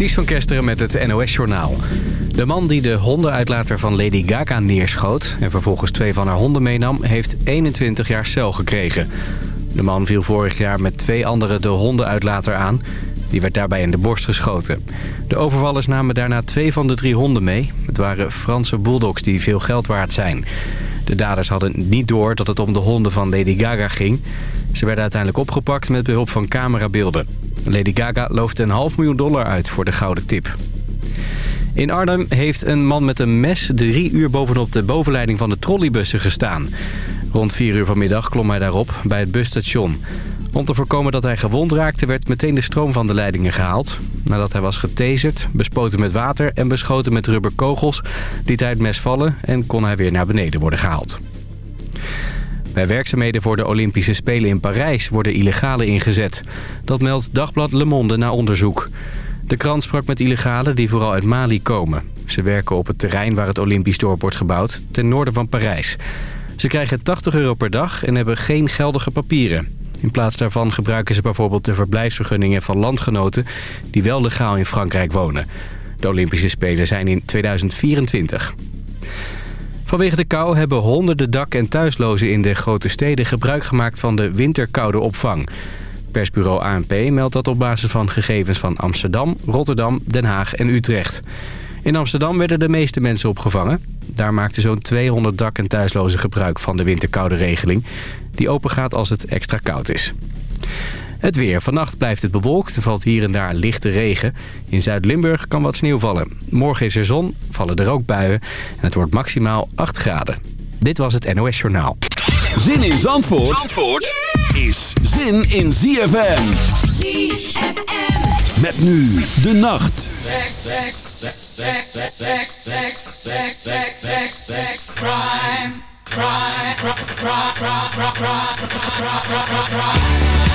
Ties van Kesteren met het NOS-journaal. De man die de hondenuitlater van Lady Gaga neerschoot... en vervolgens twee van haar honden meenam, heeft 21 jaar cel gekregen. De man viel vorig jaar met twee anderen de hondenuitlater aan. Die werd daarbij in de borst geschoten. De overvallers namen daarna twee van de drie honden mee. Het waren Franse bulldogs die veel geld waard zijn. De daders hadden niet door dat het om de honden van Lady Gaga ging. Ze werden uiteindelijk opgepakt met behulp van camerabeelden. Lady Gaga loofde een half miljoen dollar uit voor de gouden tip. In Arnhem heeft een man met een mes drie uur bovenop de bovenleiding van de trolleybussen gestaan. Rond vier uur vanmiddag klom hij daarop bij het busstation. Om te voorkomen dat hij gewond raakte werd meteen de stroom van de leidingen gehaald. Nadat hij was getaserd, bespoten met water en beschoten met rubberkogels... liet hij het mes vallen en kon hij weer naar beneden worden gehaald. Bij werkzaamheden voor de Olympische Spelen in Parijs worden illegale ingezet. Dat meldt Dagblad Le Monde na onderzoek. De krant sprak met illegalen die vooral uit Mali komen. Ze werken op het terrein waar het Olympisch dorp wordt gebouwd, ten noorden van Parijs. Ze krijgen 80 euro per dag en hebben geen geldige papieren. In plaats daarvan gebruiken ze bijvoorbeeld de verblijfsvergunningen van landgenoten... die wel legaal in Frankrijk wonen. De Olympische Spelen zijn in 2024. Vanwege de kou hebben honderden dak- en thuislozen in de grote steden gebruik gemaakt van de winterkoude opvang. Persbureau ANP meldt dat op basis van gegevens van Amsterdam, Rotterdam, Den Haag en Utrecht. In Amsterdam werden de meeste mensen opgevangen. Daar maakten zo'n 200 dak- en thuislozen gebruik van de winterkoude regeling... die opengaat als het extra koud is. Het weer. Vannacht blijft het bewolkt. Er valt hier en daar lichte regen. In Zuid-Limburg kan wat sneeuw vallen. Morgen is er zon, vallen er ook buien. En het wordt maximaal 8 graden. Dit was het NOS Journaal. Zin in Zandvoort, Zandvoort is zin in ZFM. ZFM. Met nu de nacht. crime, crime, crime, crime, crime, crime, crime, crime.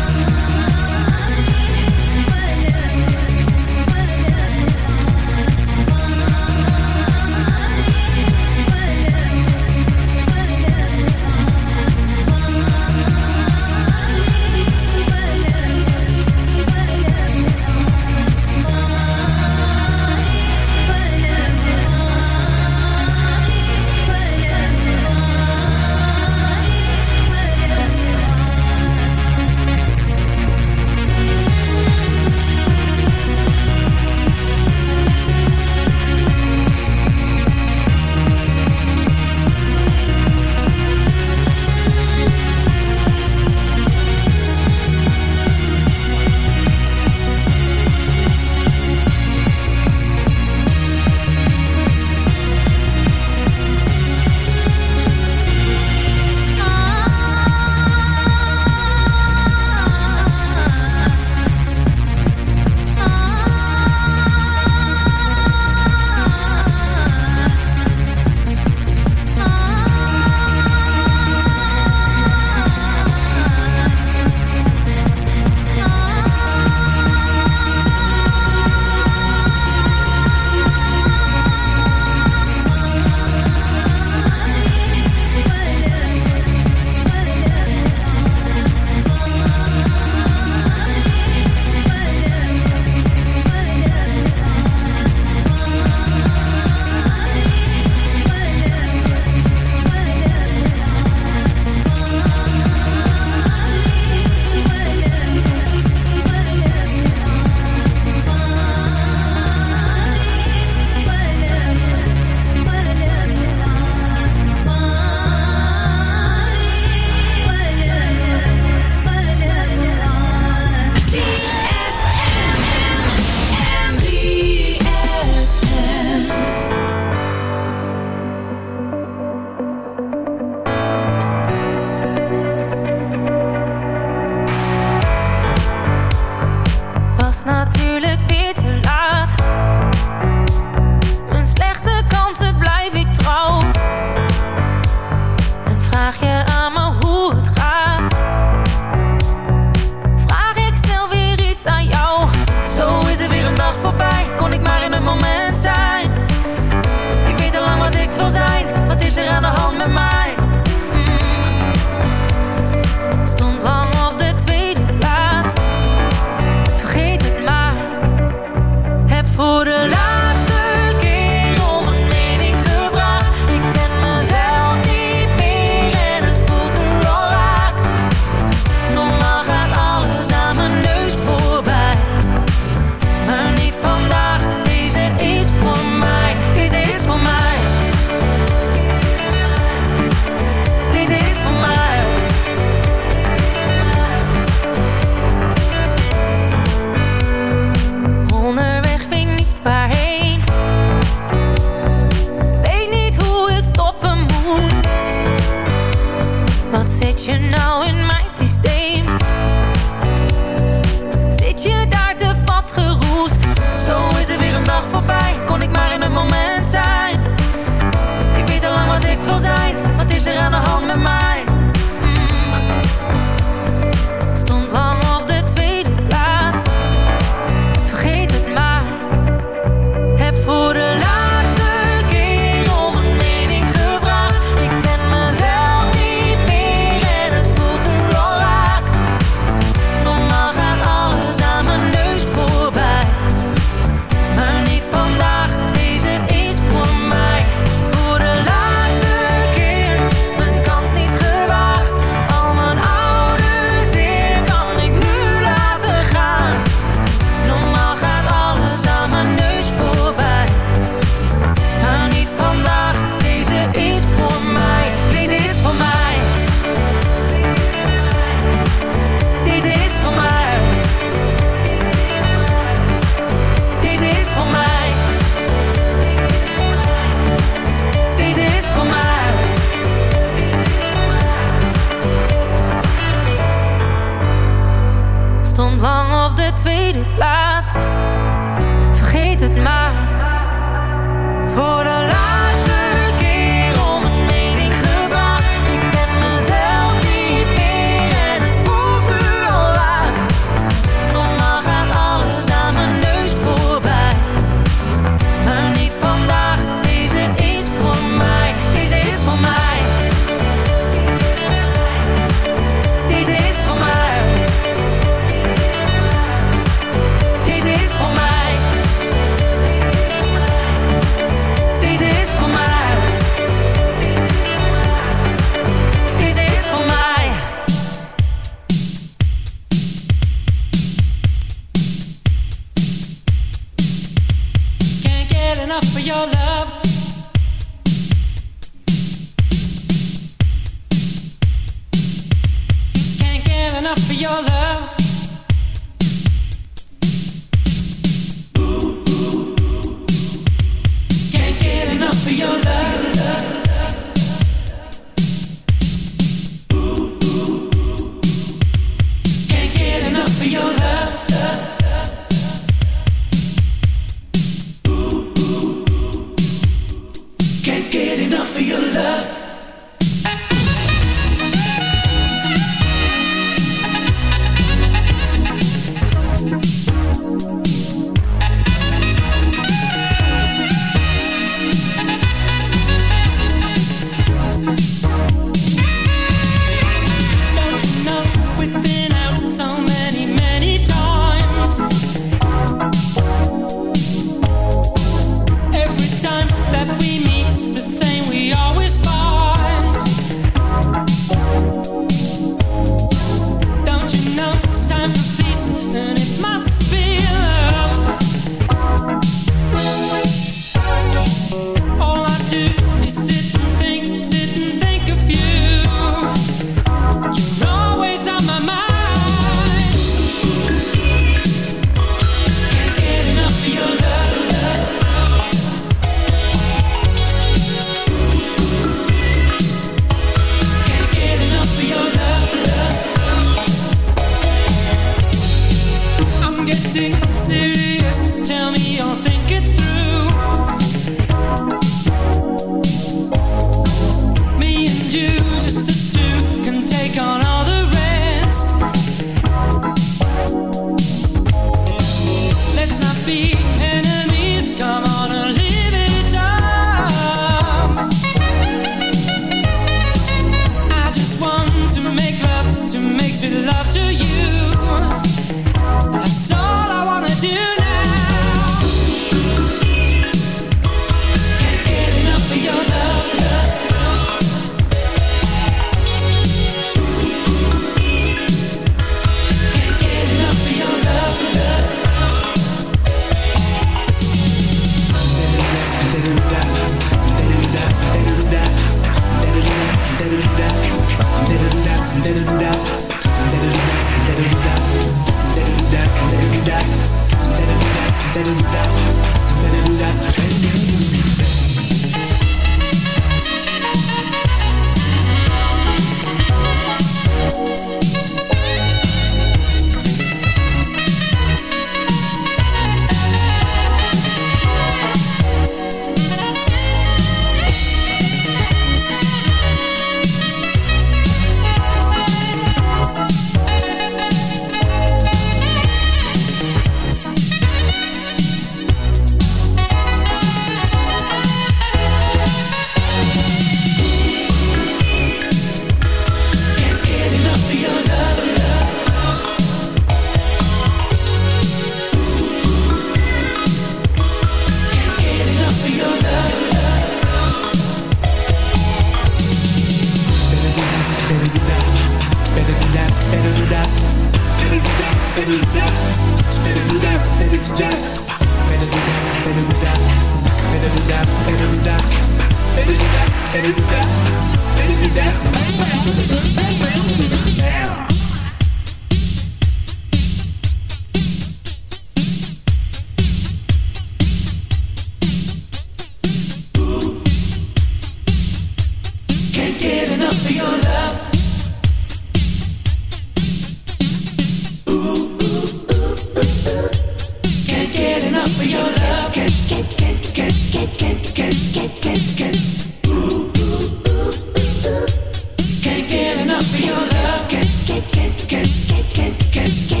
Get.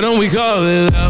don't we call it love?